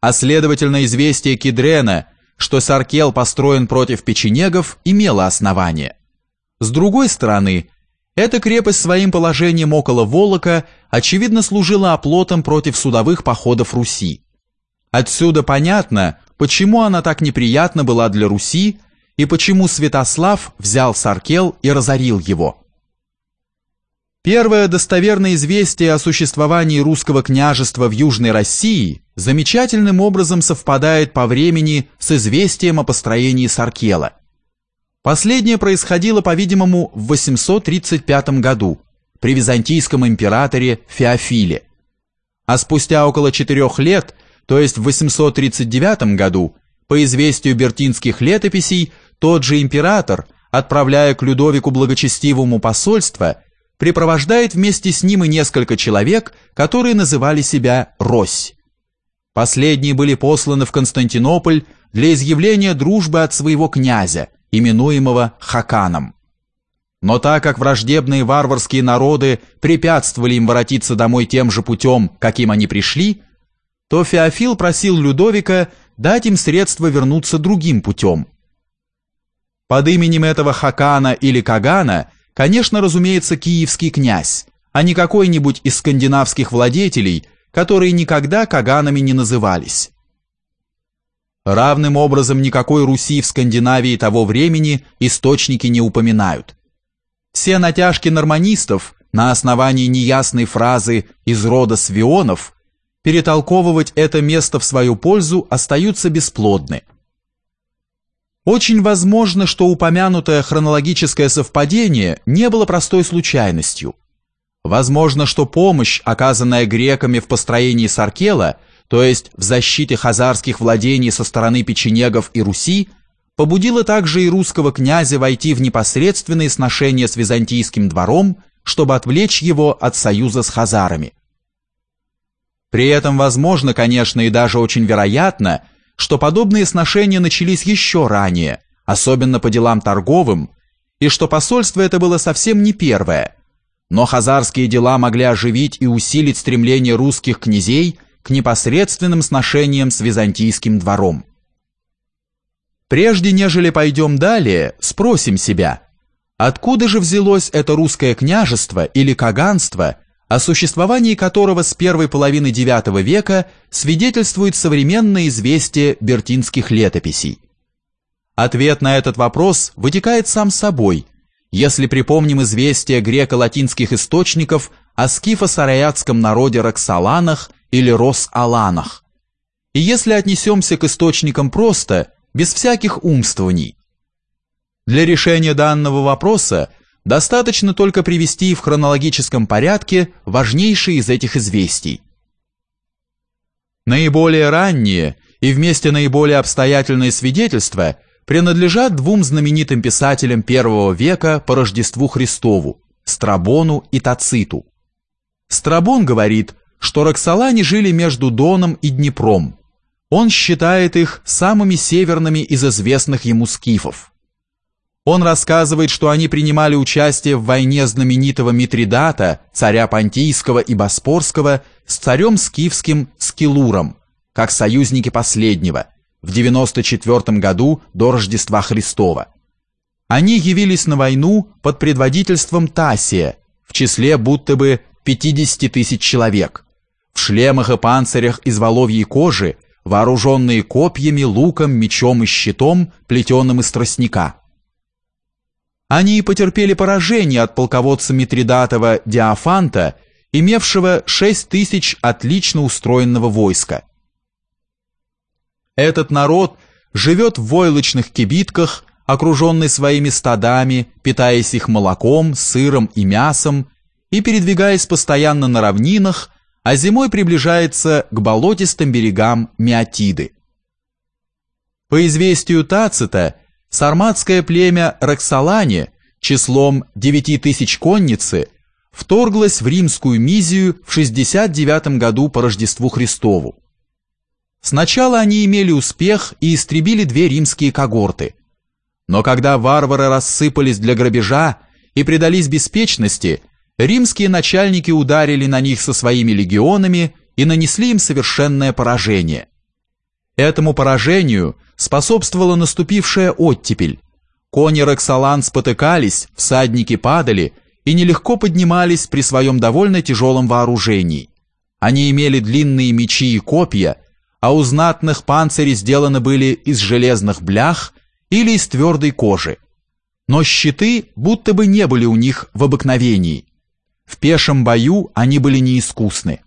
а следовательно известие Кедрена, что Саркел построен против печенегов, имело основание. С другой стороны, эта крепость своим положением около Волока очевидно служила оплотом против судовых походов Руси. Отсюда понятно, почему она так неприятна была для Руси и почему Святослав взял Саркел и разорил его. Первое достоверное известие о существовании русского княжества в Южной России замечательным образом совпадает по времени с известием о построении Саркела. Последнее происходило, по-видимому, в 835 году при византийском императоре Феофиле. А спустя около четырех лет, то есть в 839 году, по известию бертинских летописей, тот же император, отправляя к Людовику благочестивому посольство, припровождает вместе с ним и несколько человек, которые называли себя «Рось». Последние были посланы в Константинополь для изъявления дружбы от своего князя, именуемого Хаканом. Но так как враждебные варварские народы препятствовали им воротиться домой тем же путем, каким они пришли, то Феофил просил Людовика дать им средства вернуться другим путем. Под именем этого Хакана или Кагана, конечно, разумеется, киевский князь, а не какой-нибудь из скандинавских владетелей, которые никогда Каганами не назывались. Равным образом никакой Руси в Скандинавии того времени источники не упоминают. Все натяжки норманистов на основании неясной фразы из рода свионов перетолковывать это место в свою пользу остаются бесплодны. Очень возможно, что упомянутое хронологическое совпадение не было простой случайностью. Возможно, что помощь, оказанная греками в построении Саркела – то есть в защите хазарских владений со стороны печенегов и Руси, побудило также и русского князя войти в непосредственные сношения с византийским двором, чтобы отвлечь его от союза с хазарами. При этом возможно, конечно, и даже очень вероятно, что подобные сношения начались еще ранее, особенно по делам торговым, и что посольство это было совсем не первое, но хазарские дела могли оживить и усилить стремление русских князей – к непосредственным сношениям с византийским двором. Прежде нежели пойдем далее, спросим себя, откуда же взялось это русское княжество или каганство, о существовании которого с первой половины IX века свидетельствует современное известие бертинских летописей. Ответ на этот вопрос вытекает сам собой, если припомним известия греко-латинских источников о скифо-сараятском народе Роксоланах или Рос-Аланах. И если отнесемся к источникам просто, без всяких умствований. Для решения данного вопроса достаточно только привести в хронологическом порядке важнейшие из этих известий. Наиболее ранние и вместе наиболее обстоятельные свидетельства принадлежат двум знаменитым писателям первого века по Рождеству Христову – Страбону и Тациту. Страбон говорит, что Роксолане жили между Доном и Днепром. Он считает их самыми северными из известных ему скифов. Он рассказывает, что они принимали участие в войне знаменитого Митридата, царя Понтийского и Боспорского, с царем скифским Скилуром, как союзники последнего, в 94 году до Рождества Христова. Они явились на войну под предводительством Тасия, в числе будто бы 50 тысяч человек – в шлемах и панцирях из воловьей кожи, вооруженные копьями, луком, мечом и щитом, плетеным из тростника. Они и потерпели поражение от полководца Митридатова Диофанта, имевшего шесть тысяч отлично устроенного войска. Этот народ живет в войлочных кибитках, окруженный своими стадами, питаясь их молоком, сыром и мясом, и передвигаясь постоянно на равнинах, а зимой приближается к болотистым берегам Миотиды. По известию Тацита, сарматское племя Роксолане числом 9 тысяч конницы вторглось в римскую Мизию в 69 году по Рождеству Христову. Сначала они имели успех и истребили две римские когорты. Но когда варвары рассыпались для грабежа и предались беспечности, римские начальники ударили на них со своими легионами и нанесли им совершенное поражение. Этому поражению способствовала наступившая оттепель. Кони Роксолан спотыкались, всадники падали и нелегко поднимались при своем довольно тяжелом вооружении. Они имели длинные мечи и копья, а у знатных панцири сделаны были из железных блях или из твердой кожи. Но щиты будто бы не были у них в обыкновении. В пешем бою они были неискусны.